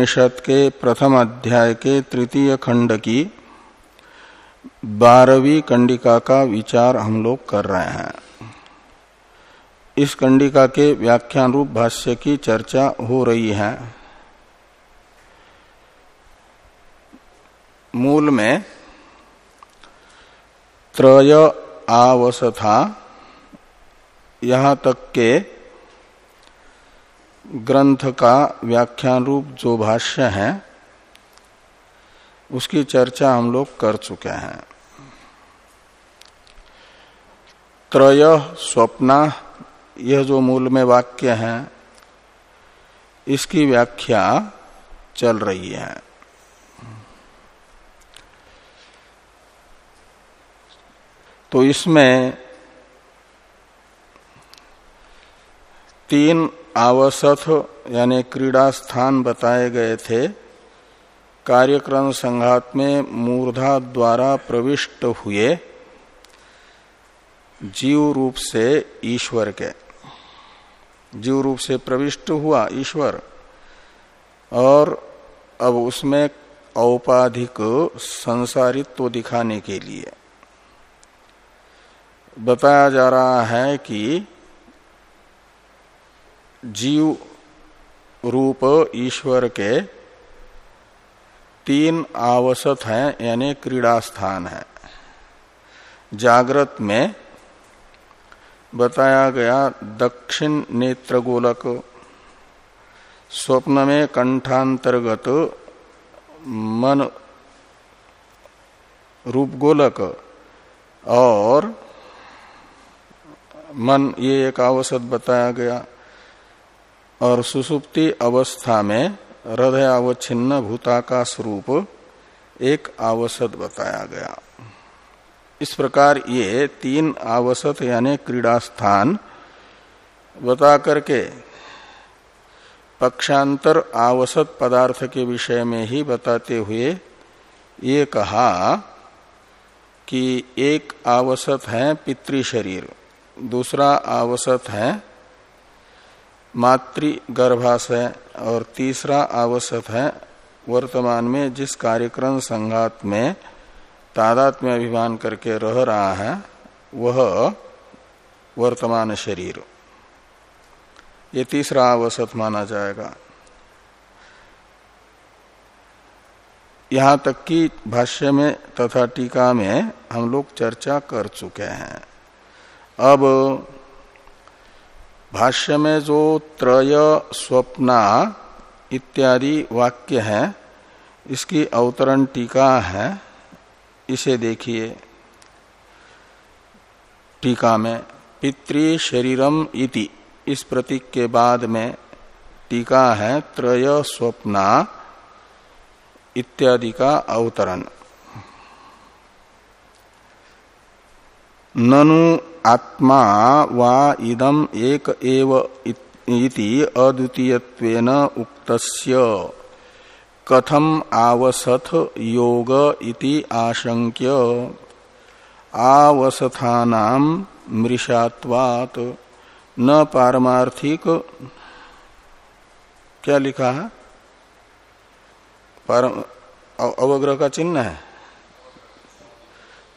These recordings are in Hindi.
उपनिषद के प्रथम अध्याय के तृतीय खंड की बारहवीं कंडिका का विचार हम लोग कर रहे हैं। इस कंडिका के व्याख्यान रूप भाष्य की चर्चा हो रही है। मूल में त्रय आवसथा यहाँ तक के ग्रंथ का व्याख्यान रूप जो भाष्य है, उसकी चर्चा हम लोग कर चुके हैं। त्रय स्वप्ना, यह जो मूल में वाक्य है, इसकी व्याख्या चल रही है। तो इसमें तीन आवसथ, यानी क्रीड़ा स्थान बताए गए थे, कार्यक्रम संघात में मूर्धा द्वारा प्रविष्ट हुए जीव रूप से ईश्वर के। जीव रूप से प्रविष्ट हुआ ईश्वर। और अब उसमें औपाधिक संसारित्व दिखाने के लिए बताया जा रहा है कि जीव रूप ईश्वर के तीन आवसत हैं, यानी क्रीड़ा स्थान है। जागृत में बताया गया दक्षिण नेत्र गोलक स्वप्न में कंठांतर्गत मन रूप गोलक और मन, ये एक आवसत बताया गया। और सुसुप्ति अवस्था में हृदय अवच्छिन्न भूता का स्वरूप एक आवसत बताया गया। इस प्रकार ये तीन आवसत यानी क्रीड़ा स्थान बता करके पक्षांतर आवसत पदार्थ के विषय में ही बताते हुए ये कहा कि एक आवसत है पितृ शरीर, दूसरा आवसत है मातृ गर्भाशय और तीसरा आवसत है वर्तमान में जिस कार्यक्रम संघात में तादात्म्य अभिमान करके रह रहा है, वह वर्तमान शरीर। ये तीसरा अवसत माना जाएगा। यहाँ तक कि भाष्य में तथा टीका में हम लोग चर्चा कर चुके हैं। अब भाष्य में जो त्रय स्वप्ना इत्यादि वाक्य है, इसकी अवतरण टीका है, इसे देखिए। टीका में, पितृ शरीरम इति, इस प्रतीक के बाद में टीका है त्रय स्वप्ना इत्यादि का अवतरण। ननु आत्मा वा इदम एक एव इति अद्वितीयत्वेन उक्तस्य। कथम आवसथ योग इति आशंक्य आवसथानाम मृषात्वात। न पारमार्थिक। क्या लिखा? है अवग्रह का चिन्ह है।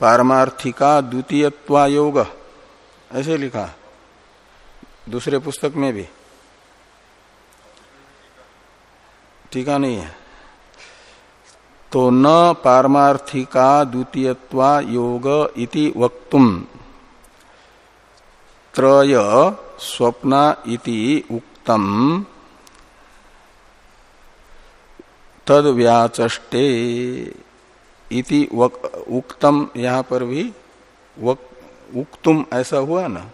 पारमार्थिका द्वितीयत्वा योग ऐसे लिखा। दूसरे पुस्तक में भी। टीका नहीं है? तो न पारमार्थिका द्वितीयत्वा योग इति वक्तुम। त्रय स्वप्न इति उक्तम। तद व्याचष्टे इति उक्तम यहाँ पर भी वक, उक्तुम ऐसा हुआ ना?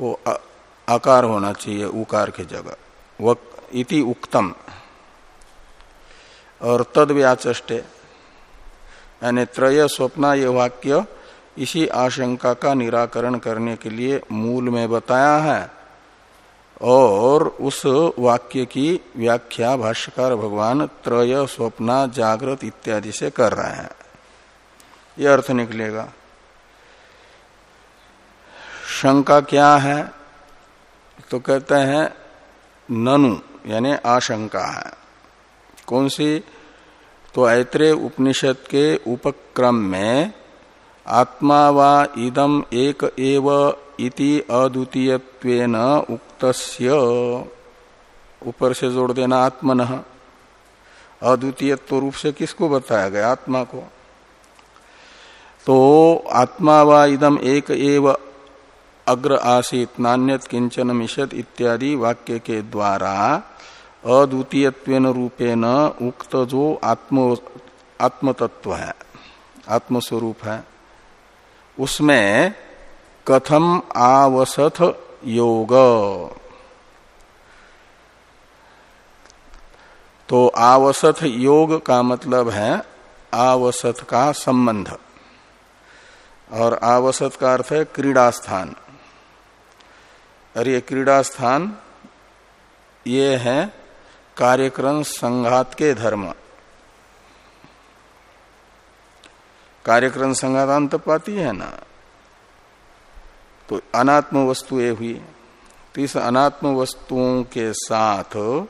वो आकार होना चाहिए उकार के जगह। वक इति उक्तम। और तद व्याचे यानी त्रय स्वप्न ये वाक्य इसी आशंका का निराकरण करने के लिए मूल में बताया है। और उस वाक्य की व्याख्या भाष्यकार भगवान त्रय, स्वप्न, जागृत इत्यादि से कर रहे हैं। यह अर्थ निकलेगा। शंका क्या है? तो कहते हैं, ननु, यानी आशंका है। कौन सी? तो ऐत्रे उपनिषद के उपक्रम में आत्मा वा इदम एक एव इति अद्वितीयत्वेन उक्तस्य। ऊपर से जोड़ देना आत्मन। अद्वितीयत्व रूप से किसको बताया गया? आत्मा को। तो आत्मा वा इदम एक एव अग्र आसित, नान्यत किंचन मिशत इत्यादि वाक्य के द्वारा अद्वितीय रूपेण उक्त जो आत्म आत्मतत्व है, आत्मस्वरूप है। उसमें कथम आवसथ योग। तो आवसथ योग का मतलब है आवसथ का संबंध। और आवसत का अर्थ है क्रीड़ा स्थान और ये क्रीड़ा स्थान ये है कार्यक्रम संघात के धर्म। कार्यक्रम अंत पाती है ना। तो अनात्म वस्तु ये हुई। तो इस अनात्म वस्तुओं के साथ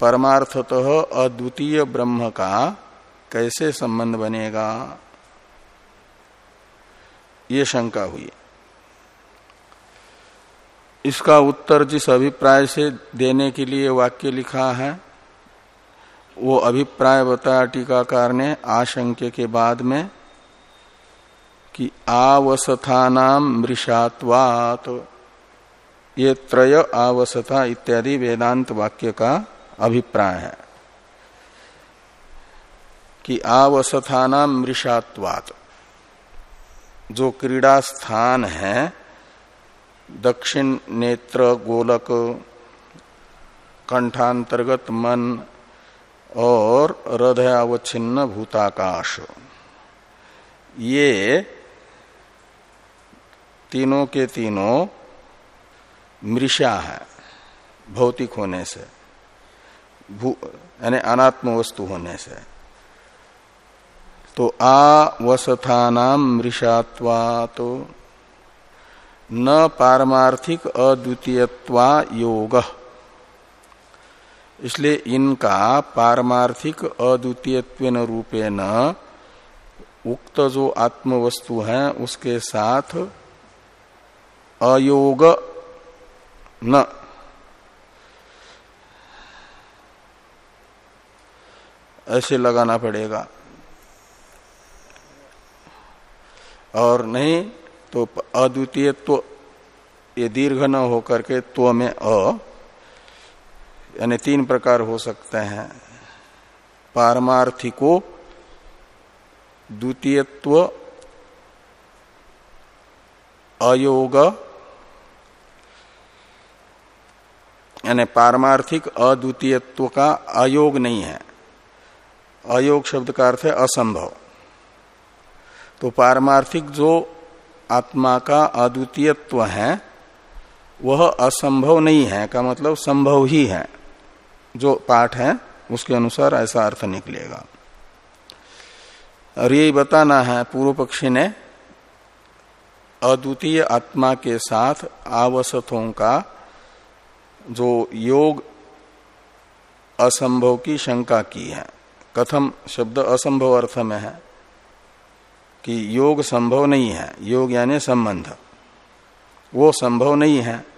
परमार्थतः अद्वितीय ब्रह्म का कैसे संबंध बनेगा? ये शंका हुई। इसका उत्तर जिस अभिप्राय से देने के लिए वाक्य लिखा है वो अभिप्राय बताया टीकाकार ने आशंक्य के बाद में कि आवसथानाम मृषात्वात। ये त्रय आवसथा इत्यादि वेदांत वाक्य का अभिप्राय है कि आवसथानाम मृषात्वात। जो क्रीड़ा स्थान है, दक्षिण नेत्र, गोलक, कंठांतर्गत मन और हृदयावच्छिन्न भूताकाश। ये तीनों के तीनों मृषा है, भौतिक होने से, भू, यानी अनात्म वस्तु होने से। तो आवसथानाम तो न पारमार्थिक अद्वितीयत्वा योग। इसलिए इनका पारमार्थिक अद्वितीयत्व रूपे न उक्त जो आत्मवस्तु है, उसके साथ अयोग न। ऐसे लगाना पड़ेगा। और नहीं तो अद्वितीय तो ये दीर्घ न होकर के त्व में अ यानी तीन प्रकार हो सकते हैं। पारमार्थिको, द्वितीयत्व, अयोग, यानी पारमार्थिक अद्वितीयत्व का अयोग नहीं है। अयोग शब्द का अर्थ है असंभव। तो पारमार्थिक जो आत्मा का अद्वितीयत्व है, वह असंभव नहीं है, का मतलब संभव ही है। जो पाठ है, उसके अनुसार ऐसा अर्थ निकलेगा। और यही बताना है, पूर्व पक्षी ने अद्वितीय आत्मा के साथ आवसतों का जो योग असंभव की शंका की है। कथम शब्द असंभव अर्थ में है कि योग संभव नहीं है। योग यानी संबंध। वो संभव नहीं है।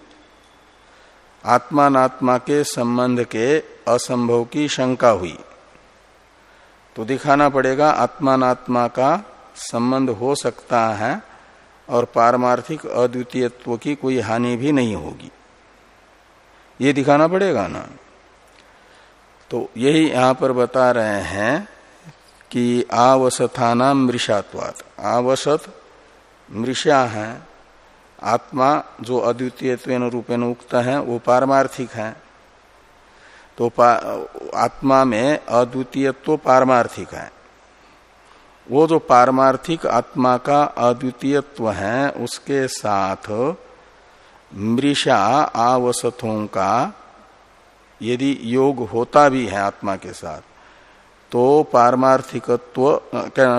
आत्मात्मा के संबंध के असंभव की शंका हुई। तो दिखाना पड़ेगा आत्मात्मा का संबंध हो सकता है और पारमार्थिक अद्वितीयत्व की कोई हानि भी नहीं होगी। ये दिखाना पड़ेगा ना? तो यही यहाँ पर बता रहे हैं कि आवसथाना मृषात्वात। आवसत मृषा है आत्मा जो अद्वितीय रूपेण उक्त है वो पारमार्थिक है। तो पा, आत्मा में अद्वितीयत्व पारमार्थिक है। वो जो पारमार्थिक आत्मा का अद्वितीयत्व है उसके साथ मृषा आवसथों का यदि योग होता भी है आत्मा के साथ तो पारमार्थिकत्व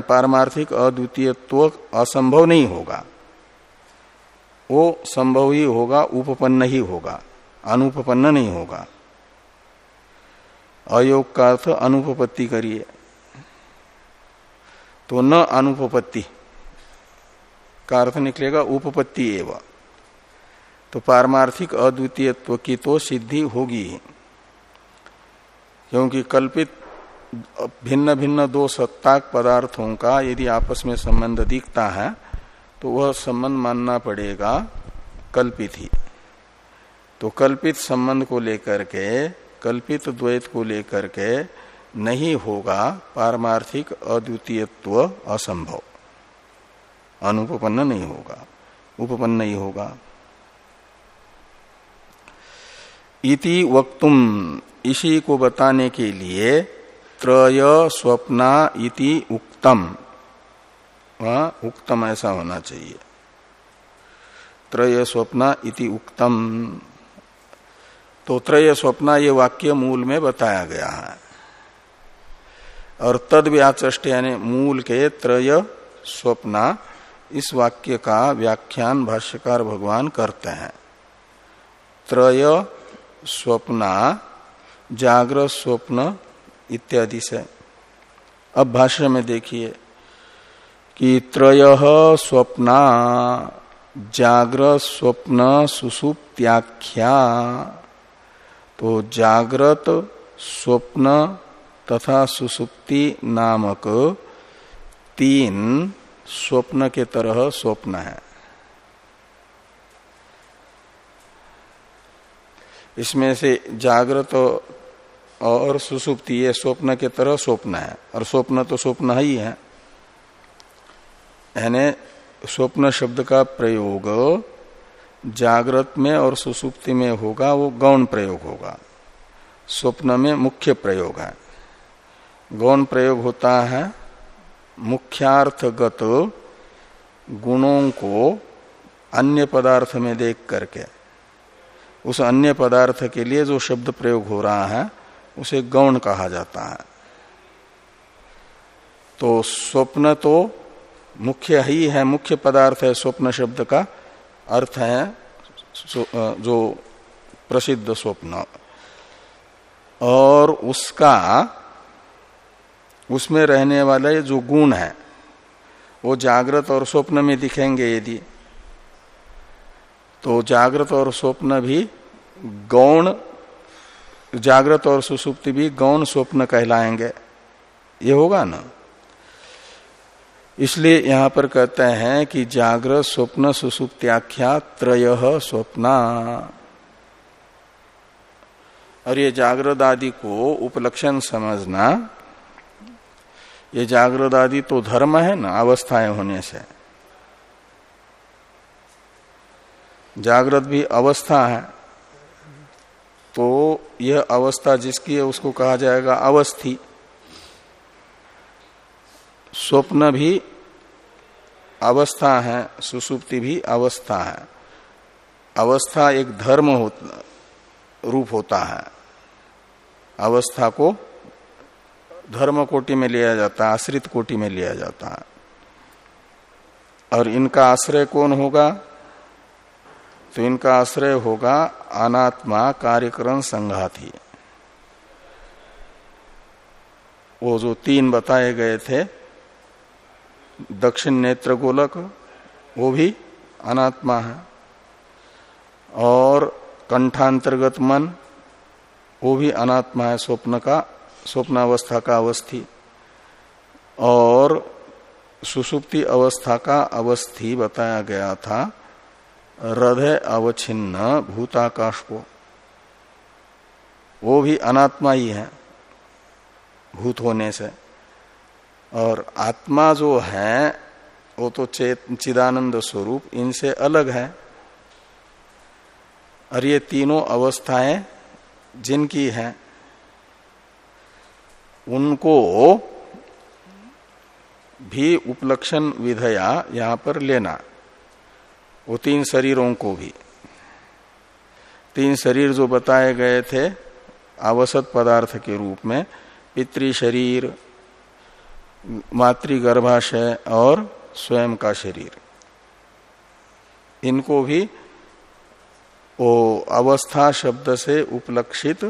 पारमार्थिक अद्वितीयत्व असंभव नहीं होगा। वो संभव ही होगा, उपपन्न ही होगा अनुपन्न नहीं होगा। अयोग का अर्थ अनुपपत्ति करिए। तो न अनुपपत्ति का अर्थ निकलेगा उपपत्ति एवं। तो पारमार्थिक अद्वितीयत्व की तो सिद्धि होगी ही। क्योंकि कल्पित भिन्न भिन्न दो सत्ताक पदार्थों का यदि आपस में संबंध दिखता है तो वह संबंध मानना पड़ेगा कल्पित ही। तो कल्पित संबंध को लेकर के, कल्पित द्वैत को लेकर के नहीं होगा पारमार्थिक अद्वितीयत्व असंभव। अनुपन्न नहीं होगा। उपपन्न नहीं होगा। इति वक्तुम इसी को बताने के लिए त्रय स्वप्ना इति उक्तम। उक्तम ऐसा होना चाहिए। त्रय स्वप्न इति उक्तम। तो त्रय स्वप्ना ये वाक्य मूल में बताया गया है। और तद व्याचष्ट यानी मूल के त्रय स्वप्न इस वाक्य का व्याख्यान भाष्यकार भगवान करते हैं। त्रय स्वप्ना जागृत स्वप्न इत्यादि से। अब भाष्य में देखिए। कि त्रय स्वप्ना जागृत स्वप्न सुसुप्त्याख्या। तो जागृत स्वप्न तथा सुसुप्ति नामक तीन स्वप्न के तरह स्वप्न है। इसमें से जागृत और सुसुप्ति ये स्वप्न के तरह स्वप्न है। और स्वप्न तो स्वप्न ही है। यानी स्वप्न शब्द का प्रयोग जागृत में और सुसुप्ति में होगा, वो गौण प्रयोग होगा। स्वप्न में मुख्य प्रयोग है। गौण प्रयोग होता है मुख्यार्थगत गुणों को अन्य पदार्थ में देख करके। उस अन्य पदार्थ के लिए जो शब्द प्रयोग हो रहा है, उसे गौण कहा जाता है। तो स्वप्न तो मुख्य ही है, मुख्य पदार्थ है स्वप्न शब्द का अर्थ है जो प्रसिद्ध स्वप्न। और उसका, उसमें रहने वाले जो गुण है, वो जागृत और स्वप्न में दिखेंगे यदि। तो जागृत और स्वप्न भी गौण, जागृत और सुसुप्ति भी गौण स्वप्न कहलाएँगे। ये होगा ना? इसलिए यहाँ पर कहते हैं कि जागृत स्वप्न सुसुप्त्याख्या त्रय स्वप्ना। और ये जागृत आदि को उपलक्षण समझना, ये जागृत आदि तो धर्म है ना, अवस्थाएँ होने से। जागृत भी अवस्था है तो यह अवस्था जिसकी है उसको कहा जाएगा अवस्थी। स्वप्न भी अवस्था है सुसुप्ति भी अवस्था है। अवस्था एक धर्म हो, रूप होता है। अवस्था को धर्म कोटि में लिया जाता है आश्रित कोटि में लिया जाता है। और इनका आश्रय कौन होगा? तो इनका आश्रय होगा अनात्मा कार्यकरण संघाती। वो जो तीन बताए गए थे दक्षिण नेत्र गोलक, वो भी अनात्मा है। और कंठांतर्गत मन, वो भी अनात्मा है, स्वप्न का, स्वप्नावस्था का अवस्थी। और सुसुप्ति अवस्था का अवस्थी बताया गया था, हृदय अवच्छिन्न भूताकाश को वो भी अनात्मा ही है, भूत होने से। और आत्मा जो है, वो तो चेत, चिदानंद स्वरूप, इनसे अलग है। और ये तीनों अवस्थाएँ जिनकी हैं, उनको भी उपलक्षण विधया यहाँ पर लेना। वो तीन शरीरों को भी। तीन शरीर जो बताए गए थे, आवसत पदार्थ के रूप में, पितृ शरीर मातृगर्भाशय और स्वयं का शरीर। इनको भी वो अवस्था शब्द से उपलक्षित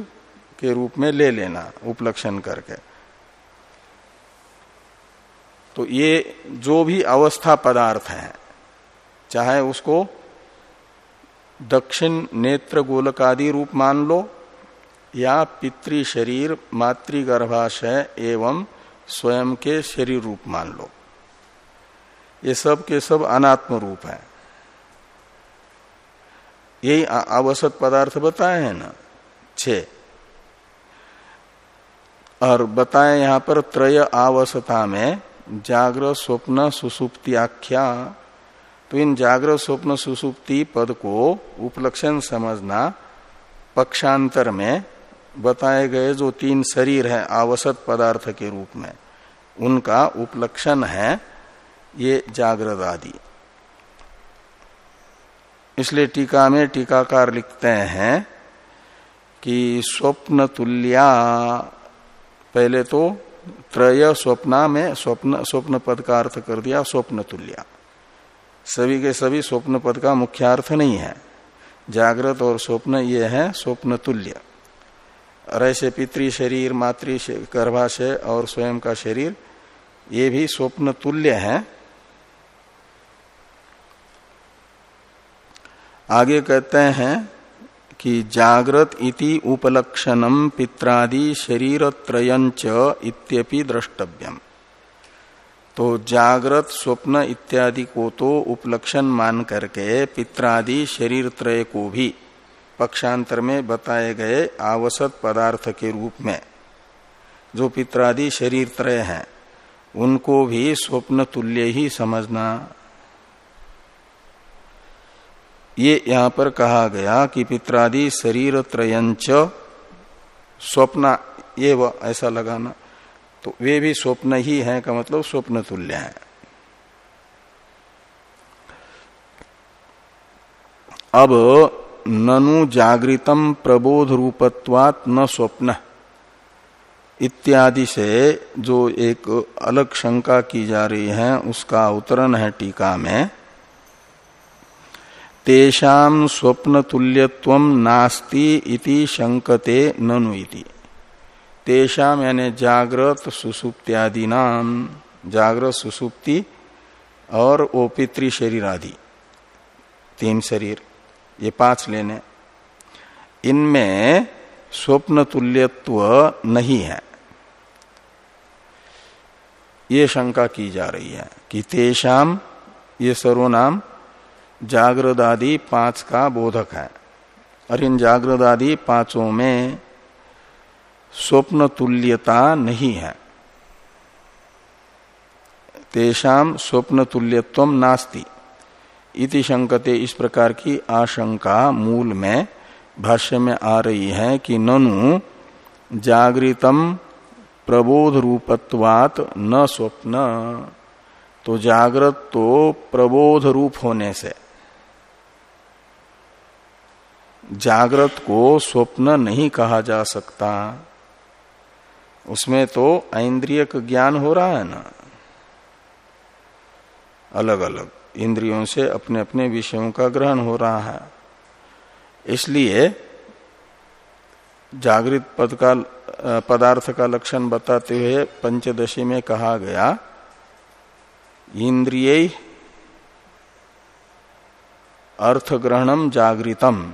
के रूप में ले लेना, उपलक्षण करके। तो ये जो भी अवस्था पदार्थ है, चाहे उसको दक्षिण नेत्र गोलकादि रूप मान लो, या पितृ शरीर, मातृगर्भाशय एवं स्वयं के शरीर रूप मान लो। ये सब के सब अनात्म रूप है। यही अवसत पदार्थ बताए हैं ना? छ। और बताए यहाँ पर त्रय आवसता में जागृत स्वप्न सुसुप्ति आख्या। तो इन जागृत स्वप्न सुसुप्ति पद को उपलक्षण समझना पक्षांतर में बताए गए जो तीन शरीर है आवसत पदार्थ के रूप में, उनका उपलक्षण है ये जागृत आदि। इसलिए टीका में टीकाकार लिखते हैं कि स्वप्न तुल्या, पहले तो त्रय स्वप्ना में स्वप्न स्वप्न पद का अर्थ कर दिया, स्वप्न तुल्या। सभी के सभी स्वप्न पद का मुख्य अर्थ नहीं है। जागृत और स्वप्न ये है, स्वप्न तुल्य। और ऐसे पितृ शरीर, मातृ गर्भाशय और स्वयं का शरीर, ये भी स्वप्न तुल्य है। आगे कहते हैं कि जागृत इति उपलक्षणम पित्रादि शरीर त्रयंच इत्यपि द्रष्टव्यम। तो जागृत, स्वप्न इत्यादि को तो उपलक्षण मान करके पित्रादि शरीर त्रय को भी पक्षांतर में बताए गए आवसत पदार्थ के रूप में, जो पित्रादि शरीर त्रय हैं, उनको भी स्वप्न तुल्य ही समझना। ये यहाँ पर कहा गया कि पित्रादि शरीर त्रयंच स्वप्न, ये ऐसा लगाना तो वे भी स्वप्न ही हैं का मतलब स्वप्न तुल्य है। अब ननु जागृतम प्रबोध रूपत्वात न स्वप्न। इत्यादि से जो एक अलग शंका की जा रही है, उसका अवतरण है टीका में। तेषाम स्वप्न तुल्यत्व नास्ति इति शंकते ननु इति। तेषाम यानी जागृत सुसुप्त्यादि नाम जागृत सुसुप्ति और वो पितृ शरीर आदि तीन शरीर। ये पाँच लेने इनमें स्वप्न तुल्यत्व नहीं है। ये शंका की जा रही है कि तेषाम ये सर्वनाम जागृत आदि पाँच का बोधक है। और इन जागृत आदि पाँचों में स्वप्न तुल्यता नहीं है। तेषाम स्वप्न तुल्यत्व नास्ति। इति शंकते इस प्रकार की आशंका मूल में भाष्य में आ रही है कि ननु जागृतम प्रबोध रूपत्वात न स्वप्न। तो जागृत तो प्रबोध रूप होने से। जागृत को स्वप्न नहीं कहा जा सकता। उसमें तो ऐन्द्रियक ज्ञान हो रहा है ना। अलग अलग इंद्रियों से अपने अपने विषयों का ग्रहण हो रहा है। इसलिए जागृत पद का, पदार्थ का लक्षण बताते हुए पंचदशी में कहा गया, इंद्रिय अर्थ ग्रहणम जागृतम।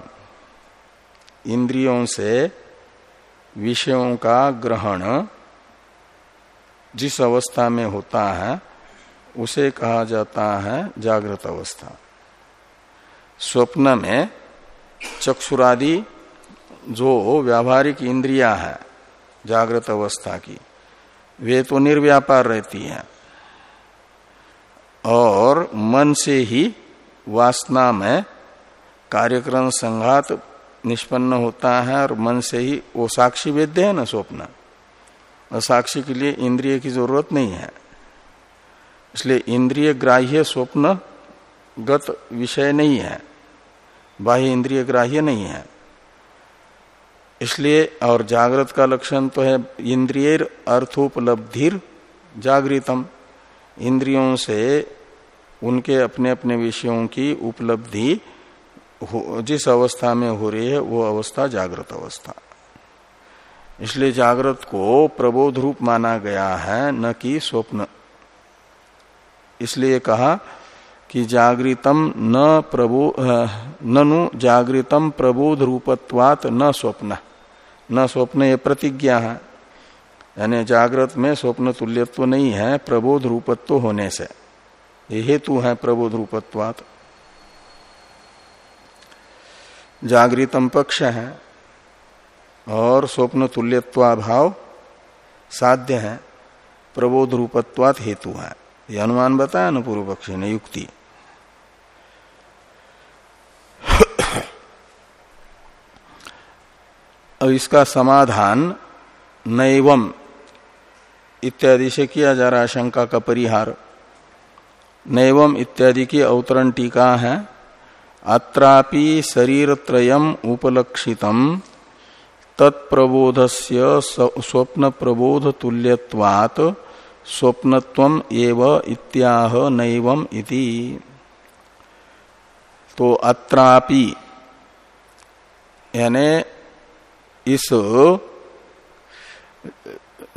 इंद्रियों से विषयों का ग्रहण जिस अवस्था में होता है उसे कहा जाता है जागृत अवस्था। स्वप्न में चक्षुरादि जो व्यावहारिक इंद्रिया है जागृत अवस्था की, वे तो निर्व्यापार रहती हैं। और मन से ही वासना में कार्यक्रम संघात निष्पन्न होता है और मन से ही वो साक्षी वेद्य है ना स्वप्न। साक्षी के लिए इंद्रिय की ज़रूरत नहीं है। इसलिए इंद्रिय ग्राह्य स्वप्न गत विषय नहीं है, बाह्य इंद्रिय ग्राह्य नहीं है। इसलिए और जागृत का लक्षण तो है इंद्रिय अर्थोपलब्धिर जागृतम। इंद्रियों से उनके अपने अपने विषयों की उपलब्धि जिस अवस्था में हो रही है, वो अवस्था जागृत अवस्था। इसलिए जागृत को प्रबोध रूप माना गया है, न कि स्वप्न। इसलिए कहा कि जागृतम न प्रबो ननु जागृतम प्रबोध रूपत्वात न स्वप्न। न स्वप्न ये प्रतिज्ञा है। यानी जागृत में स्वप्न तुल्यत्व नहीं है प्रबोध रूपत्व होने से। ये हेतु है प्रबोध रूपत्वात जागृतम पक्ष है और स्वप्न तुल्यत्वाभाव साध्य है प्रबोध रूपत्वात हेतु है। ये अनुमान बताया न पूर्व पक्षी ने युक्ति। अब इसका समाधान नैवम इत्यादि से किया जा रहा शंका का परिहार। नैवम इत्यादि की अवतरण टीका है, अत्रापि शरीर त्रयम उपलक्षितम, तत्प्रबोधस्य स्वप्न प्रबोध तुल्यवात स्वप्नत्व एव इत्याह नैवम इति। तो अत्रापि यानी इस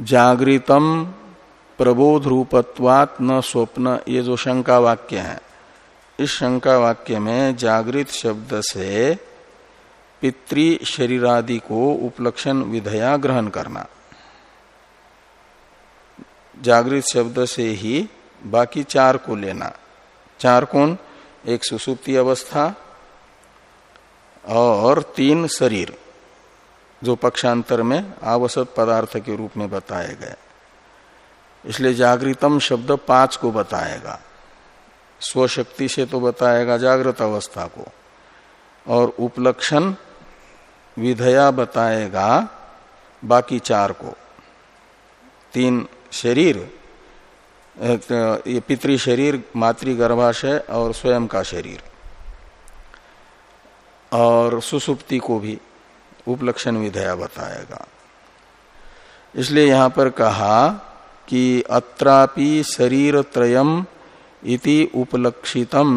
जागृतम प्रबोध रूपत्वात न स्वप्न, ये जो शंका वाक्य है, इस शंका वाक्य में जागृत शब्द से पितृ शरीरादि को उपलक्षण विधया ग्रहण करना। जागृत शब्द से ही बाकी चार को लेना। चार कौन? एक सुसुप्ति अवस्था और तीन शरीर, जो पक्षांतर में आवसत पदार्थ के रूप में बताए गए। इसलिए जागृतम शब्द पाँच को बताएगा। स्वशक्ति से तो बताएगा जागृत अवस्था को। और उपलक्षण विधया बताएगा बाकी चार को। तीन शरीर ये पितृ शरीर, मातृ गर्भाशय और स्वयं का शरीर। और सुसुप्ति को भी उपलक्षण विधया बताएगा। इसलिए यहाँ पर कहा कि अत्रापि शरीर त्रयम इति उपलक्षितम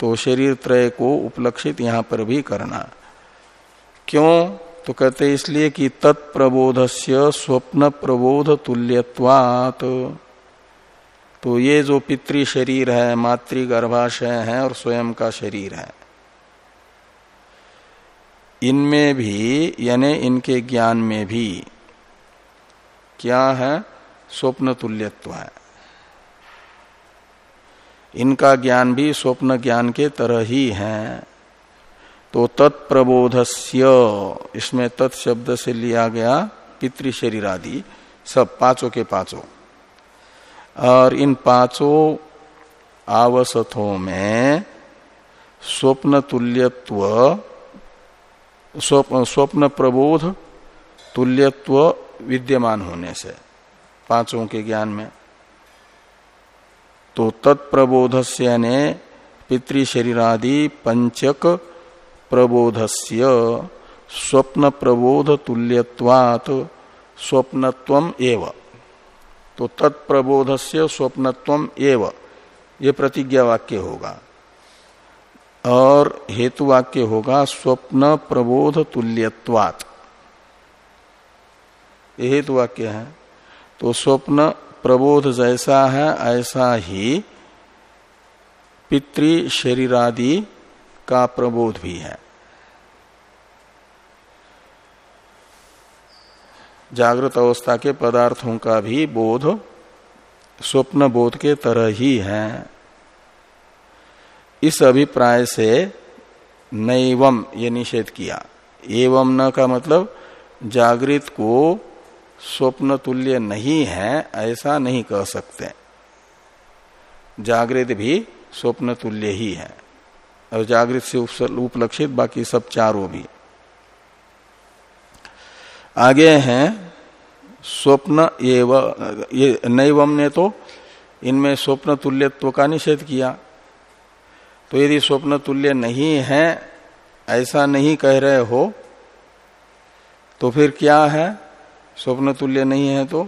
तो शरीर त्रय को उपलक्षित यहाँ पर भी करना। क्यों? तो कहते इसलिए कि तत्प्रबोध से स्वप्न प्रबोध तुल्यवात तो ये जो पितृ शरीर है, मातृ गर्भाशय है और स्वयं का शरीर है। इनमें भी, यानी इनके ज्ञान में भी क्या है? स्वप्न तुल्यत्व है। इनका ज्ञान भी स्वप्न ज्ञान के तरह ही है। तो तत्प्रबोधस्य, इसमें तत्शब्द से लिया गया पितृ शरीर आदि सब पाँचों के पाँचों। और इन पाँचों आवसथों में स्वप्न तुल्यत्व स्वप्न प्रबोध तुल्यत्व विद्यमान होने से, पाँचों के ज्ञान में। तो तत्प्रबोध से पितृ शरीरादि पंचक प्रबोधस्य स्वप्न प्रबोध तुल्यवात स्वप्नत्व एव। तो तत्प्रबोध से एव। ये प्रतिज्ञा वाक्य होगा। और हेतु वाक्य होगा स्वप्न प्रबोध तुल्यवात ये हेतु वाक्य है। तो स्वप्न प्रबोध जैसा है, ऐसा ही पितृ शरीरादि का प्रबोध भी है। जागृत अवस्था के पदार्थों का भी बोध स्वप्न बोध के तरह ही है। इस अभिप्राय से नैवम ये निषेध किया। एवं न का मतलब जागृत को स्वप्न तुल्य नहीं है, ऐसा नहीं कह सकते। जागृत भी स्वप्न तुल्य ही है। और जागृत से उपलक्षित बाकी सब चारों भी। आगे हैं, स्वप्न एवं, ये नैवम ने तो इनमें स्वप्न तुल्यत्व का निषेध किया। तो यदि स्वप्न तुल्य नहीं है, ऐसा नहीं कह रहे हो तो फिर क्या है? स्वप्न तुल्य नहीं है तो?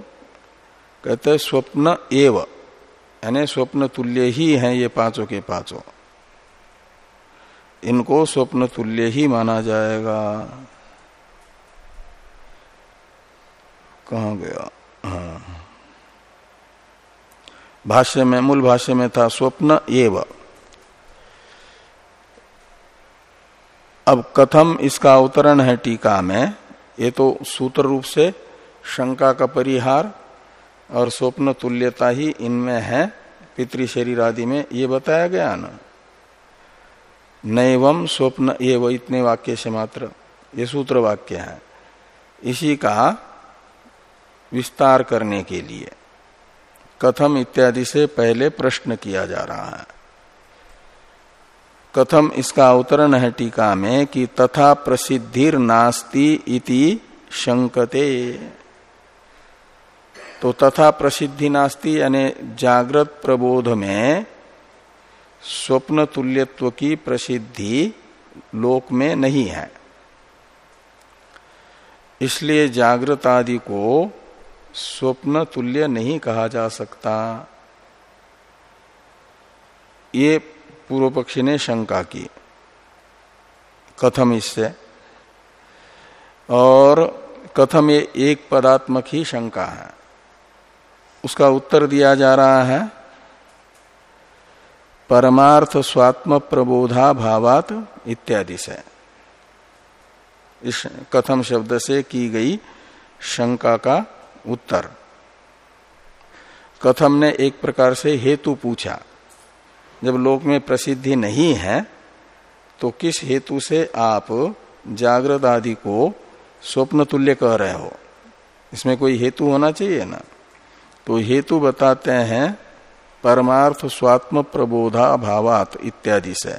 कहते स्वप्न एव, यानी स्वप्न तुल्य ही है ये पाँचों के पाँचों। इनको स्वप्न तुल्य ही माना जाएगा। कहा गया? हाँ। भाष्य में, मूल भाष्य में था, स्वप्न एव। अब कथम इसका अवतरण है टीका में, ये तो सूत्र रूप से शंका का परिहार और स्वप्न तुल्यता ही इनमें है, पितृ शरीर आदि में, ये बताया गया ना। नैवम स्वप्न एव, इतने वाक्य से मात्र, ये सूत्र वाक्य है। इसी का विस्तार करने के लिए। कथम इत्यादि से पहले प्रश्न किया जा रहा है। कथम इसका अवतरण है टीका में कि तथा प्रसिद्धिर नास्ति इति शंकते। तो तथा प्रसिद्धि नास्ति यानी जागृत प्रबोध में स्वप्न तुल्यत्व की प्रसिद्धि लोक में नहीं है। इसलिए जागृत आदि को स्वप्न तुल्य नहीं कहा जा सकता। ये पूर्व पक्षी ने शंका की। कथम इससे। और कथम ये एक पदात्मक ही शंका है। उसका उत्तर दिया जा रहा है, परमार्थ स्वात्म प्रबोधा भावात इत्यादि से। इस कथम शब्द से की गई शंका का उत्तर। कथम ने एक प्रकार से हेतु पूछा, जब लोक में प्रसिद्धि नहीं है तो किस हेतु से आप जागृत आदि को स्वप्न तुल्य कह रहे हो? इसमें कोई हेतु होना चाहिए ना? तो हेतु बताते हैं, परमार्थ स्वात्म प्रबोधा भावात इत्यादि से।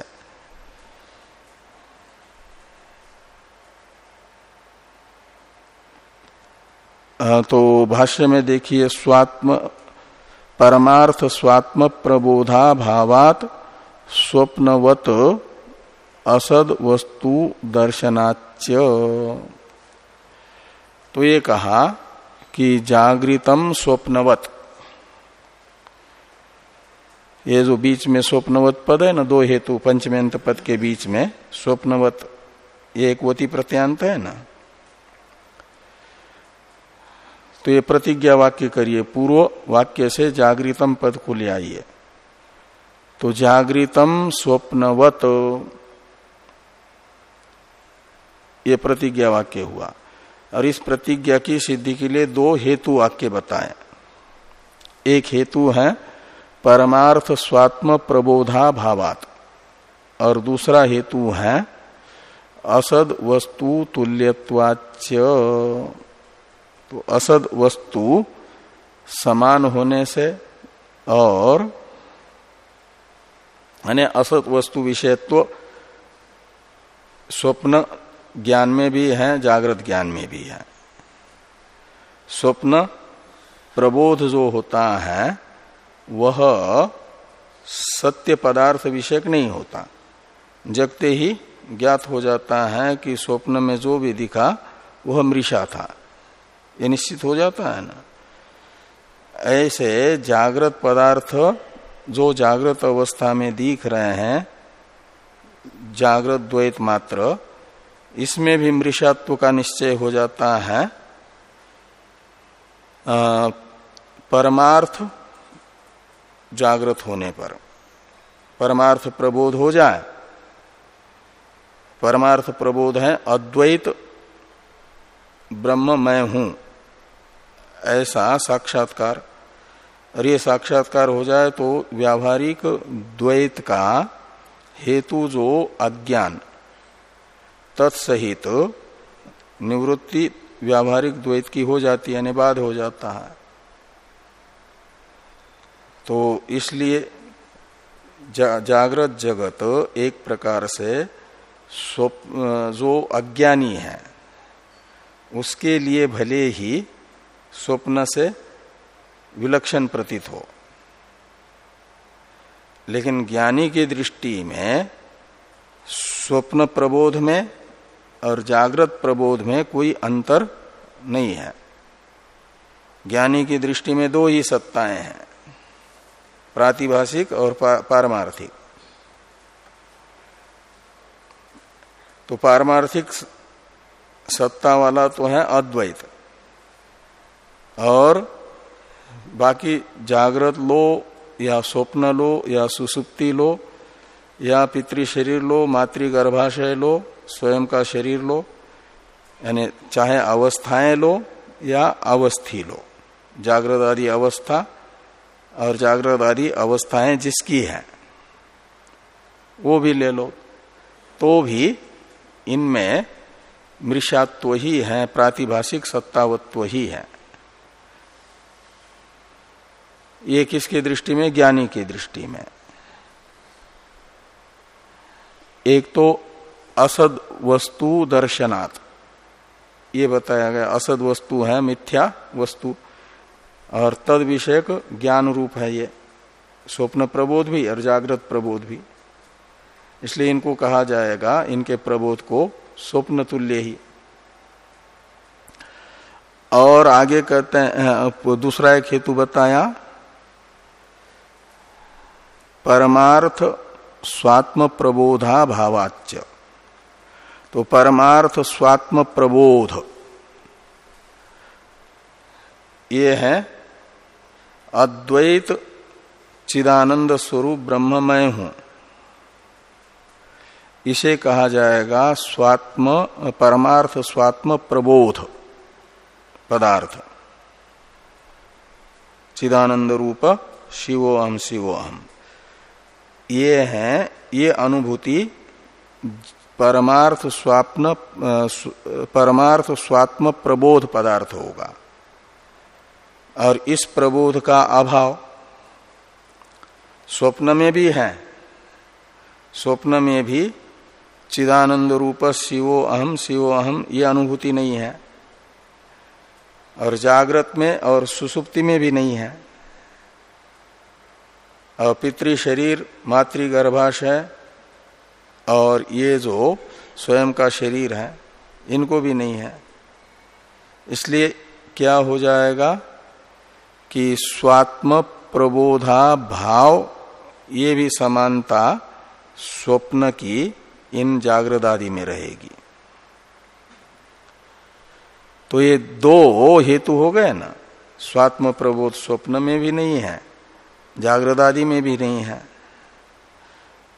तो भाष्य में देखिए, स्वात्म, परमार्थ स्वात्म प्रबोधा भावात स्वप्नवत असद वस्तु दर्शनाच तो ये कहा कि जागृतम स्वप्नवत। ये जो बीच में स्वप्नवत पद है ना, दो हेतु, पंचमेंत पद के बीच में, स्वप्नवत ये एक वती प्रत्यांत है ना। तो ये प्रतिज्ञा वाक्य करिए, पूर्व वाक्य से जागृतम पद को ले आइए। तो जागृतम स्वप्नवत, ये प्रतिज्ञा वाक्य हुआ। और इस प्रतिज्ञा की सिद्धि के लिए दो हेतु वाक्य बताए। एक हेतु है परमार्थ स्वात्म प्रबोधा भावात, और दूसरा हेतु है असद वस्तु तुल्यवाच्य तो असद वस्तु समान होने से और यानी असत वस्तु विषयत्व स्वप्न ज्ञान में भी है, जागृत ज्ञान में भी है। स्वप्न प्रबोध जो होता है, वह सत्य पदार्थ विषयक नहीं होता। जगते ही ज्ञात हो जाता है कि स्वप्न में जो भी दिखा, वह मृषा था। ये निश्चित हो जाता है ना। ऐसे जागृत पदार्थ जो जागृत अवस्था में दिख रहे हैं, जागृत द्वैत मात्र, इसमें भी मृषात्व का निश्चय हो जाता है। परमार्थ जागृत होने पर, परमार्थ प्रबोध हो जाए। परमार्थ प्रबोध है, अद्वैत ब्रह्म मैं हूँ। ऐसा साक्षात्कार। और ये साक्षात्कार हो जाए तो व्यावहारिक द्वैत का हेतु जो अज्ञान तत्सहित निवृत्ति व्यावहारिक द्वैत की हो जाती है निबाद हो जाता है। तो इसलिए जा, जागृत जगत एक प्रकार से जो अज्ञानी है उसके लिए भले ही स्वप्न से विलक्षण प्रतीत हो। लेकिन ज्ञानी की दृष्टि में, स्वप्न प्रबोध में और जागृत प्रबोध में कोई अंतर नहीं है। ज्ञानी की दृष्टि में दो ही सत्ताएँ हैं, प्रातिभाषिक और पारमार्थिक। तो पारमार्थिक सत्ता वाला तो है अद्वैत। और बाकी जागृत लो, या स्वप्न लो, या सुसुप्ति लो, या पितृ शरीर लो, मातृ गर्भाशय लो, स्वयं का शरीर लो, यानी चाहे अवस्थाएँ लो, या अवस्थी लो। जागृत आदि अवस्था और जागृत आदि अवस्थाएँ जिसकी है, वो भी ले लो। तो भी इनमें मृषात्व ही है, प्रातिभाषिक सत्तावत्व ही है। ये किसकी दृष्टि में? ज्ञानी की दृष्टि में। एक तो असद वस्तु दर्शनात्। ये बताया गया, असद वस्तु है, मिथ्या वस्तु। और तद विषयक ज्ञान रूप है ये। स्वप्न प्रबोध भी और जागृत प्रबोध भी। इसलिए इनको कहा जाएगा, इनके प्रबोध को स्वप्न तुल्य ही। और आगे कहते हैं दूसरा एक हेतु बताया परमार्थ स्वात्म प्रबोधा भावाच्य तो परमार्थ स्वात्म प्रबोध ये है अद्वैत चिदानंद स्वरूप ब्रह्ममय हूँ। इसे कहा जाएगा स्वात्म, परमार्थ स्वात्म प्रबोध पदार्थ। चिदानंद रूप शिवो अहम शिवो अहम ये है, ये अनुभूति परमार्थ स्वात्म परमार्थ स्वात्म प्रबोध पदार्थ होगा। और इस प्रबोध का अभाव स्वप्न में भी है। स्वप्न में भी चिदानंद रूप शिवो अहम शिवो अहम, ये अनुभूति नहीं है। और जागृत में और सुसुप्ति में भी नहीं है। पितृ शरीर मातृगर्भाशय और ये जो स्वयं का शरीर है, इनको भी नहीं है। इसलिए क्या हो जाएगा कि स्वात्म प्रबोधा भाव, ये भी समानता स्वप्न की इन जागृत आदि में रहेगी। तो ये दो हेतु हो गए ना, स्वात्म प्रबोध स्वप्न में भी नहीं है जागृत आदि में भी नहीं है।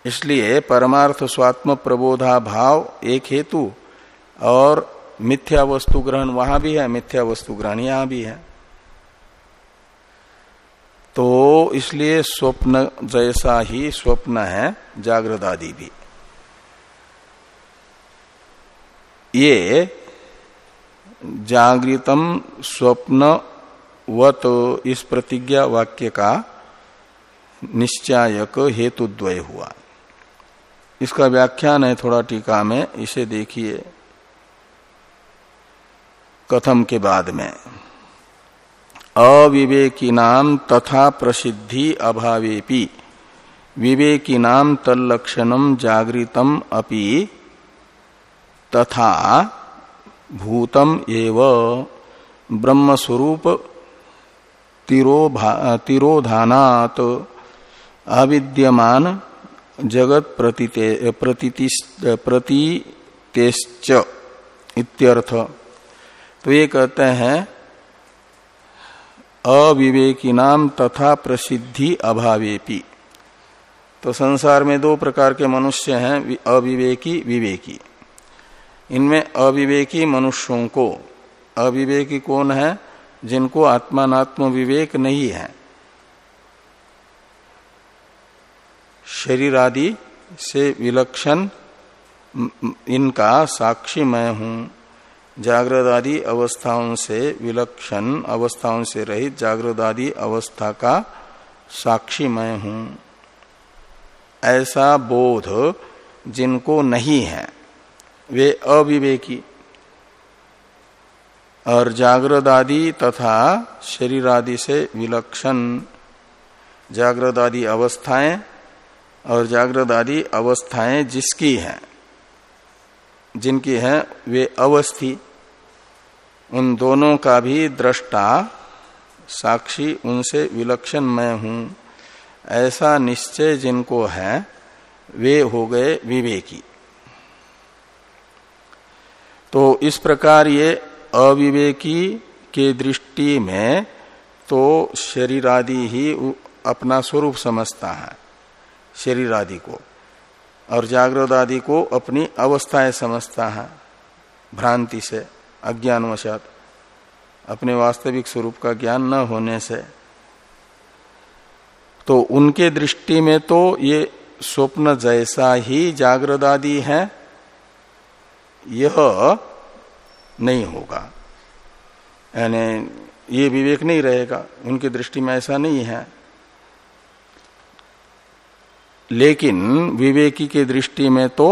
इसलिए परमार्थ स्वात्म प्रबोधा भाव एक हेतु और मिथ्या वस्तु ग्रहण वहाँ भी है, मिथ्या वस्तु ग्रहण यहाँ भी है। तो इसलिए स्वप्न जैसा ही स्वप्न है जागृत आदि भी। ये जागृतम स्वप्न वत इस प्रतिज्ञा वाक्य का निश्चायक हेतुद्वय हुआ। इसका व्याख्यान है थोड़ा टीका में, इसे देखिए कथम के बाद में। अविवेकिनाम तथा प्रसिद्धि अभावेपि विवेकिनाम तल्लक्षणम जागृतम अपि तथा भूतम एव ब्रह्मस्वरूप तिरोधानात अविद्यमान जगत प्रतीतेश्च इत्यर्थ। तो ये कहते हैं अविवेकी नाम तथा प्रसिद्धि अभावेपी। तो संसार में दो प्रकार के मनुष्य हैं अविवेकी, विवेकी। इनमें अविवेकी मनुष्यों को, अविवेकी कौन है, जिनको आत्मात्म विवेक नहीं है। शरीर आदि से विलक्षण इनका साक्षी मैं हूँ। जागृत आदि अवस्थाओं से विलक्षण, अवस्थाओं से रहित जागृत आदि अवस्था का साक्षी मैं हूँ। ऐसा बोध जिनको नहीं है, वे अविवेकी। और जागृत आदि तथा शरीर आदि से विलक्षण, जागृत आदि अवस्थाएँ और जागृत आदि अवस्थाएँ जिसकी हैं, जिनकी हैं वे अवस्थी, उन दोनों का भी दृष्टा साक्षी उनसे विलक्षण मैं हूँ। ऐसा निश्चय जिनको है, वे हो गए विवेकी। तो इस प्रकार ये अविवेकी के दृष्टि में तो शरीर आदि ही अपना स्वरूप समझता है। शरीर आदि को और जागृत आदि को अपनी अवस्थाएँ समझता है, भ्रांति से, अज्ञानवशात, अपने वास्तविक स्वरूप का ज्ञान न होने से। तो उनके दृष्टि में तो ये स्वप्न जैसा ही जागृत आदि है, यह नहीं होगा। यानी ये विवेक नहीं रहेगा, उनकी दृष्टि में ऐसा नहीं है। लेकिन विवेकी के दृष्टि में तो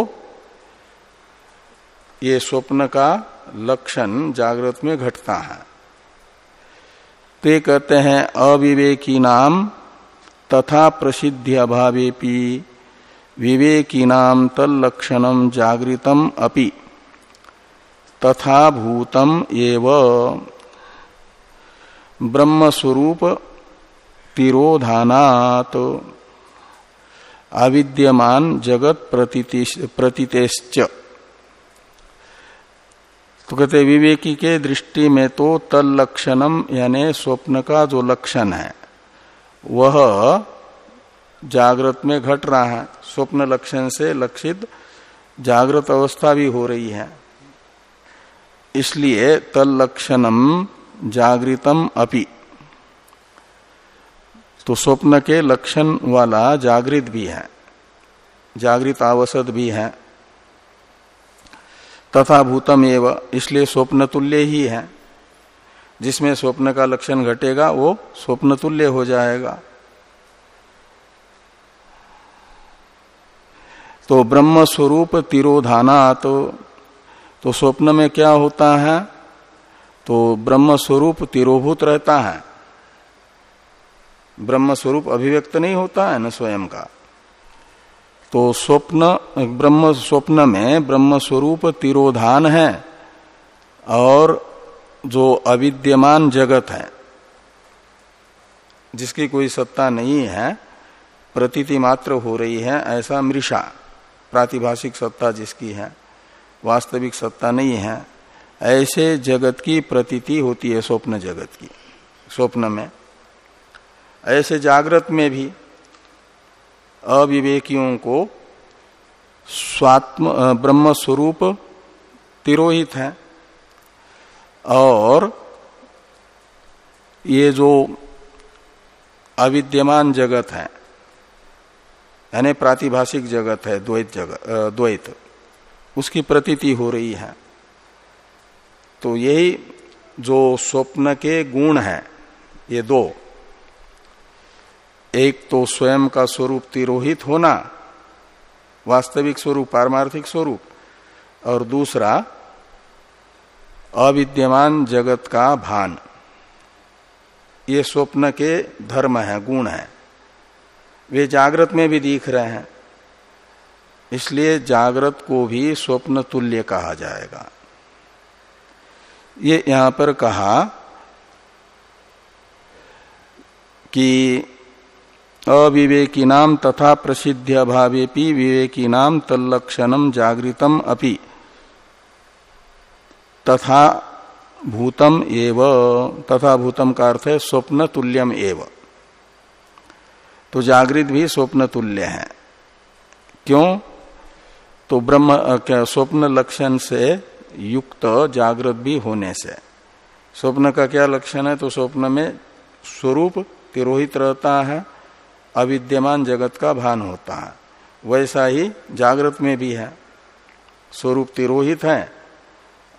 ये स्वप्न का लक्षण जागृत में घटता है। ते कहते हैं, अविवेकी नाम तथा प्रसिद्धि अभावेपी विवेकी नाम तलक्षणम जागृतम अपि तथा भूतम एव ब्रह्मस्वरूप तिरोधानात। अविद्यमान जगत प्रतीतेश्च। तो कहते विवेकी के दृष्टि में तो तल लक्षणम यानी स्वप्न का जो लक्षण है, वह जागृत में घट रहा है। स्वप्न लक्षण से लक्षित जागृत अवस्था भी हो रही है। इसलिए तल लक्षणम जागृतम अपि। तो स्वप्न के लक्षण वाला जागृत भी है जागृत आवसद भी है। तथा भूतम एव इसलिए स्वप्न तुल्य ही है। जिसमें स्वप्न का लक्षण घटेगा वो स्वप्न तुल्य हो जाएगा। तो ब्रह्म स्वरूप तिरोधाना तो, तो स्वप्न में क्या होता है? तो ब्रह्म स्वरूप तिरोभूत रहता है। ब्रह्म स्वरूप अभिव्यक्त नहीं होता है न स्वयं का। तो स्वप्न, ब्रह्म, स्वप्न में ब्रह्म स्वरूप तिरोधान है और जो अविद्यमान जगत है, जिसकी कोई सत्ता नहीं है, प्रतीति मात्र हो रही है, ऐसा मृषा, प्रातिभाषिक सत्ता जिसकी है, वास्तविक सत्ता नहीं है, ऐसे जगत की प्रतीति होती है स्वप्न जगत की, स्वप्न में। ऐसे जागृत में भी अविवेकियों को स्वात्म ब्रह्म स्वरूप तिरोहित है। और ये जो अविद्यमान जगत है, यानी प्रातिभाषिक जगत है, द्वैत जगत द्वैत, उसकी प्रतीति हो रही है। तो यही जो स्वप्न के गुण है, ये दो। एक तो स्वयं का स्वरूप तिरोहित होना, वास्तविक स्वरूप, पारमार्थिक स्वरूप, और दूसरा, अविद्यमान जगत का भान। ये स्वप्न के धर्म है, गुण है। वे जागृत में भी दिख रहे हैं। इसलिए जागृत को भी स्वप्न तुल्य कहा जाएगा। ये यहाँ पर कहा कि अविवेकिनाम तथा प्रसिद्ध अभावेपी विवेकिनाम तल्लक्षणम जागृतम अपि। तथा भूतम एव। तथा भूतम का अर्थ है स्वप्न तुल्यम एव। तो जागृत भी स्वप्न तुल्य है। क्यों? तो ब्रह्म स्वप्न लक्षण से युक्त जागृत भी होने से। स्वप्न का क्या लक्षण है? तो स्वप्न में स्वरूप तिरोहित रहता है। अविद्यमान जगत का भान होता है। वैसा ही जागृत में भी है। स्वरूप तिरोहित है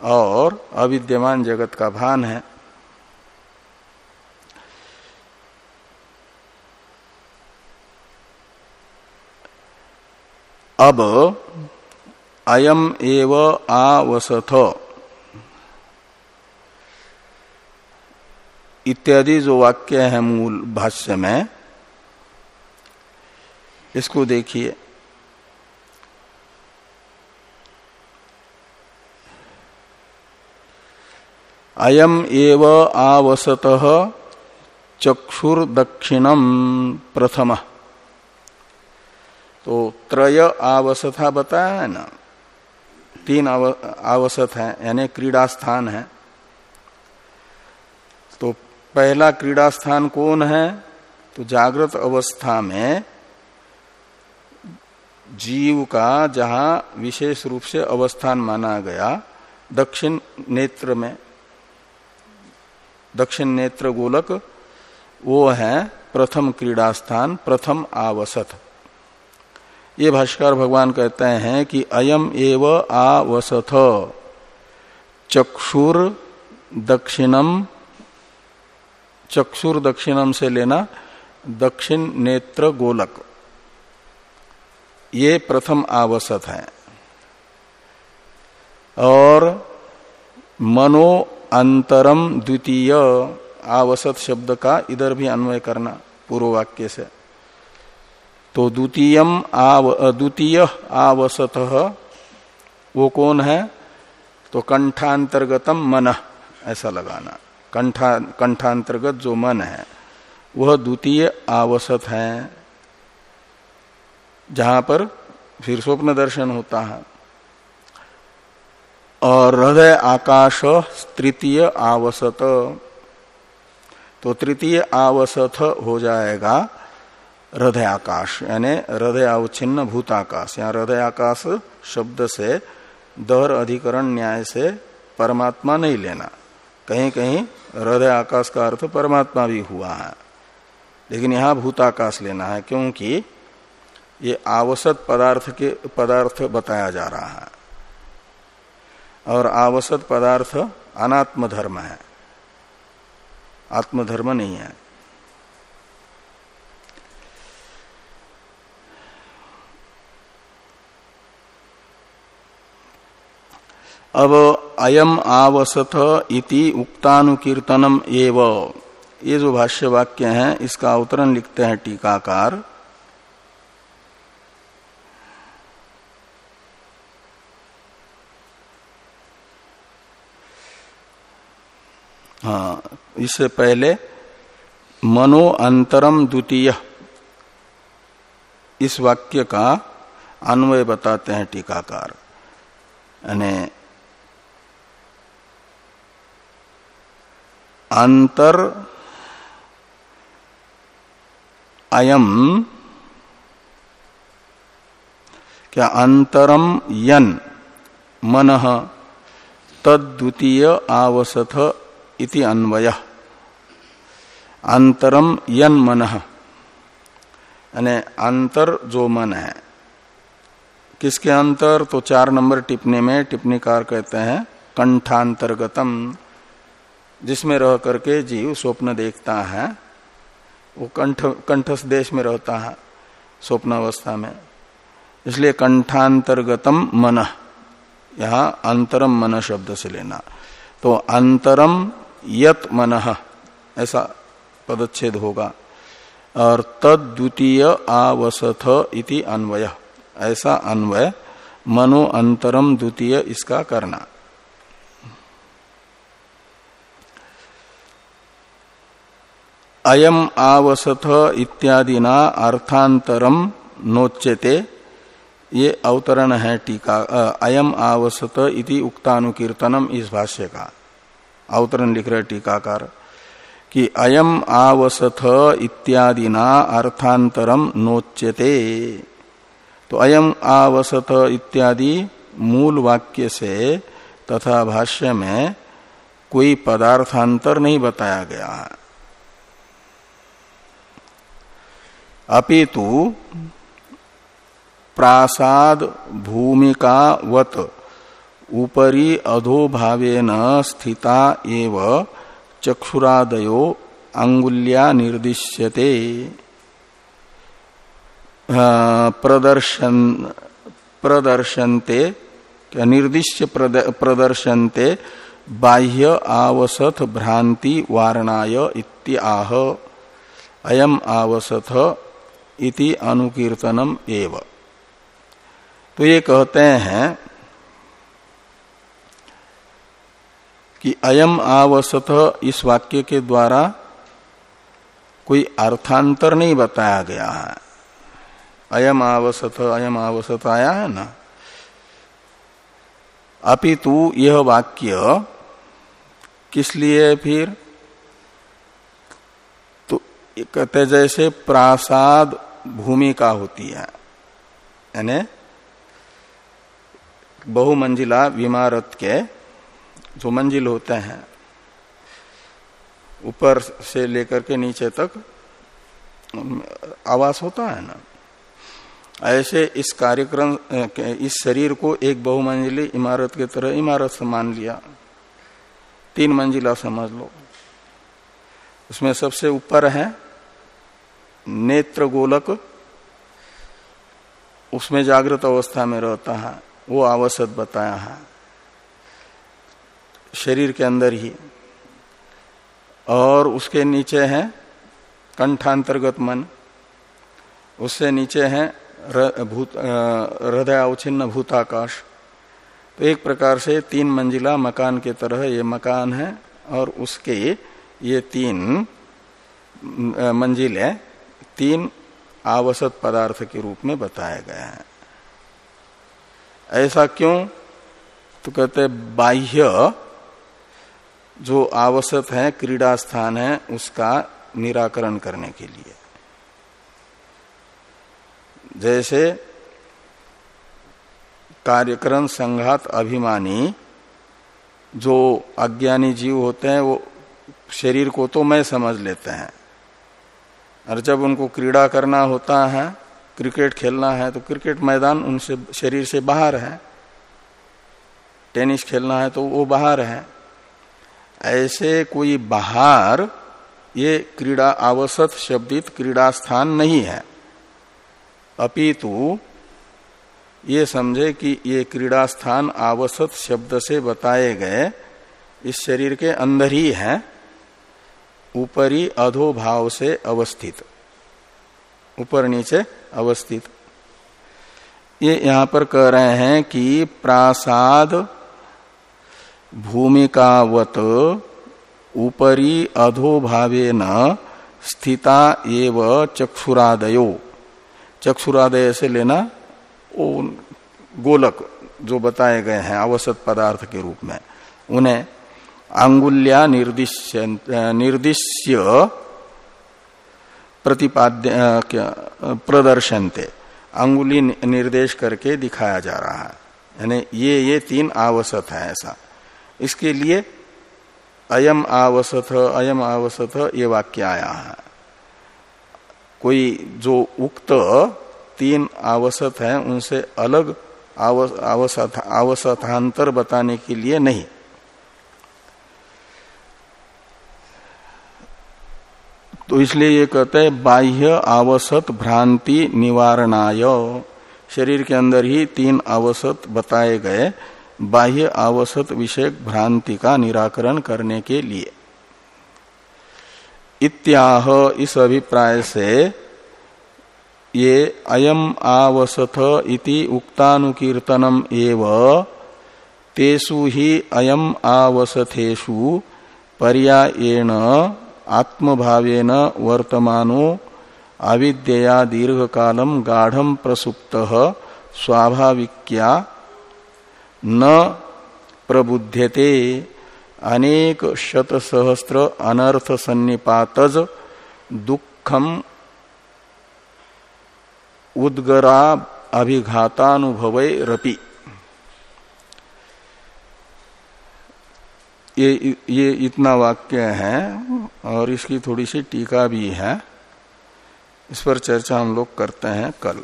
और अविद्यमान जगत का भान है। अब अयम एव आवसथ इत्यादि जो वाक्य है मूल भाष्य में इसको देखिए। अयम एव आवसत चक्षुर दक्षिणम प्रथम। तो त्रय आवसथा बताया है ना? तीन आवसत है, यानी क्रीड़ा स्थान है। तो पहला क्रीड़ा स्थान कौन है? तो जागृत अवस्था में जीव का जहाँ विशेष रूप से अवस्थान माना गया, दक्षिण नेत्र में, दक्षिण नेत्र गोलक, वो है प्रथम क्रीड़ा स्थान प्रथम आवसत। ये भाष्कर भगवान कहते हैं कि अयम एव आवसथ, चक्षुर दक्षिणम चक्षुर दक्षिणम से लेना दक्षिण नेत्र गोलक। ये प्रथम आवसत है। और मनो अंतरम द्वितीय आवसत शब्द का इधर भी अन्वय करना पूर्व वाक्य से। तो द्वितीयम आव, द्वितीय आवसत वो कौन है? तो कंठांतर्गतम मन, ऐसा लगाना। कंठा, कंठांतर्गत जो मन है, वह द्वितीय आवसत है। जहाँ पर फिर स्वप्न दर्शन होता है। और हृदय आकाश तृतीय आवसत। तो तृतीय आवसत हो जाएगा हृदय आकाश, यानी हृदय अवच्छिन्न भूताकाश। या हृदय आकाश शब्द से दर अधिकरण न्याय से परमात्मा नहीं लेना। कहीं कहीं हृदय आकाश का अर्थ परमात्मा भी हुआ है। लेकिन यहाँ भूताकाश लेना है, क्योंकि ये आवसत पदार्थ के, पदार्थ बताया जा रहा है। और आवसत पदार्थ अनात्म धर्म है। आत्मधर्म नहीं है। अब अयम आवसथ इति उक्तानुकीर्तनम एव। ये जो भाष्य वाक्य है, इसका अवतरण लिखते हैं टीकाकार। हाँ इससे पहले मनो अंतरम द्वितीय। इस वाक्य का अन्वय बताते हैं टीकाकार। अंतर अयम, क्या अंतरम यन, मन तद्वितीय आवसथ इति अन्वय। अंतरम यन मन। यानी अंतर जो मन है। किसके अंतर? तो चार नंबर टिप्पणी में टिप्पणीकार कहते हैं, कंठांतर्गतम। जिसमें रह करके जीव स्वप्न देखता है, वो कंठ कंठस देश में रहता है स्वप्न अवस्था में। इसलिए कंठांतर्गतम मन। यहाँ अंतरम मन शब्द से लेना। तो अंतरम यत मन। ऐसा पदच्छेद होगा। और तद द्वितीय आवसथ इति अन्वय। ऐसा अन्वय, मनो अंतरम द्वितीय इसका करना। अयम आवसथ इत्यादि ना अर्थांतरम नोच्यते। ये अवतरण है टीका अयम आवसत इति उक्तानुकीर्तनम इस भाष्य का। अवतरण लिख रहे टीकाकार, कि अयम आवसथ इत्यादि ना अर्थांतरम नोच्यते। तो अयम आवसथ इत्यादि मूल वाक्य से तथा भाष्य में कोई पदार्थांतर नहीं बताया गया है। अपितु प्रासाद भूमिकावत उपरी अधोभावेन स्थिता एव चक्षुरादयो अंगुल्या निर्दिश्यते। प्रदर्शन, प्रदर्शनते निर्दिश्य प्रदर्शनते, बाह्य आवसथ भ्रांति वारणाय इत्याह अयम आवसथ इति अनुकीर्तनम एव। तो ये कहते हैं कि अयम आवसत इस वाक्य के द्वारा कोई अर्थांतर नहीं बताया गया है। अयम आवसत अयम आवसत आया है ना? अपितु यह वाक्य किस लिए फिर? तो कहते जैसे प्रासाद भूमिका होती है, यानी बहुमंजिला इमारत के जो मंजिल होते हैं, ऊपर से लेकर के नीचे तक, आवास होता है ना। ऐसे इस कार्यक्रम, इस शरीर को एक बहुमंजिली इमारत की तरह इमारत से मान लिया। तीन मंजिला समझ लो। उसमें सबसे ऊपर है नेत्र गोलक। उसमें जागृत अवस्था में रहता है। वो आवश्यक बताया है। शरीर के अंदर ही। और उसके नीचे है कंठांतर्गत मन। उससे नीचे है भूत हृदय अवचिन्न भूताकाश। तो एक प्रकार से तीन मंजिला मकान के तरह ये मकान है और उसके ये तीन मंजिले तीन आवश्यक पदार्थ के रूप में बताए गए हैं। ऐसा क्यों? तो कहते बाह्य जो आवश्यक है, क्रीड़ा स्थान है, उसका निराकरण करने के लिए। जैसे कार्यक्रम संघात अभिमानी जो अज्ञानी जीव होते हैं, वो शरीर को तो मैं समझ लेते हैं। और जब उनको क्रीड़ा करना होता है, क्रिकेट खेलना है तो क्रिकेट मैदान उनसे, शरीर से बाहर है। टेनिस खेलना है तो वो बाहर है। ऐसे कोई बाहर ये क्रीड़ा आवसत शब्दित क्रीड़ा स्थान नहीं है। अपितु ये समझे कि ये क्रीड़ा स्थान आवसत शब्द से बताए गए इस शरीर के अंदर ही है, ऊपरी अधोभाव से अवस्थित, ऊपर नीचे अवस्थित। ये यहाँ पर कह रहे हैं कि प्रासाद भूमिकावत ऊपरी अधोभावे न स्थिता एव चक्षुरादयो। चक्षुरादय से लेना वो गोलक जो बताए गए हैं आवश्यक पदार्थ के रूप में, उन्हें अंगुल्या निर्दिश्य निर्दिश्य प्रतिपाद्य प्रदर्शनते, अंगुली निर्देश करके दिखाया जा रहा है। यानी ये ये तीन आवसत है ऐसा। इसके लिए अयम आवसथ अयम आवसथ ये वाक्य आया है। कोई जो उक्त तीन आवसत है, उनसे अलग आवसथांतर बताने के लिए नहीं। तो इसलिए ये कहते हैं, बाह्य आवसत भ्रांति निवारणाय। शरीर के अंदर ही तीन आवसत बताए गए। बाह्य आवसत विषयक भ्रांति का निराकरण करने के लिए। इत्याह इस अभिप्राय से ये अयम आवसथ इति उक्तानुकीर्तनम एव तेसु ही अयम आवसथेषु पर्यायेण आत्मभावेन वर्तमानो अविद्या दीर्घ कालम गाढ़ प्रसुप्त स्वाभाविक्या न प्रबुध्यते। अनेक शत सहस्त्र अनर्थ सन्निपातज दुखम उद्गरा अभिघातानुभव रपि। ये ये इतना वाक्य है और इसकी थोड़ी सी टीका भी है। इस पर चर्चा हम लोग करते हैं कल।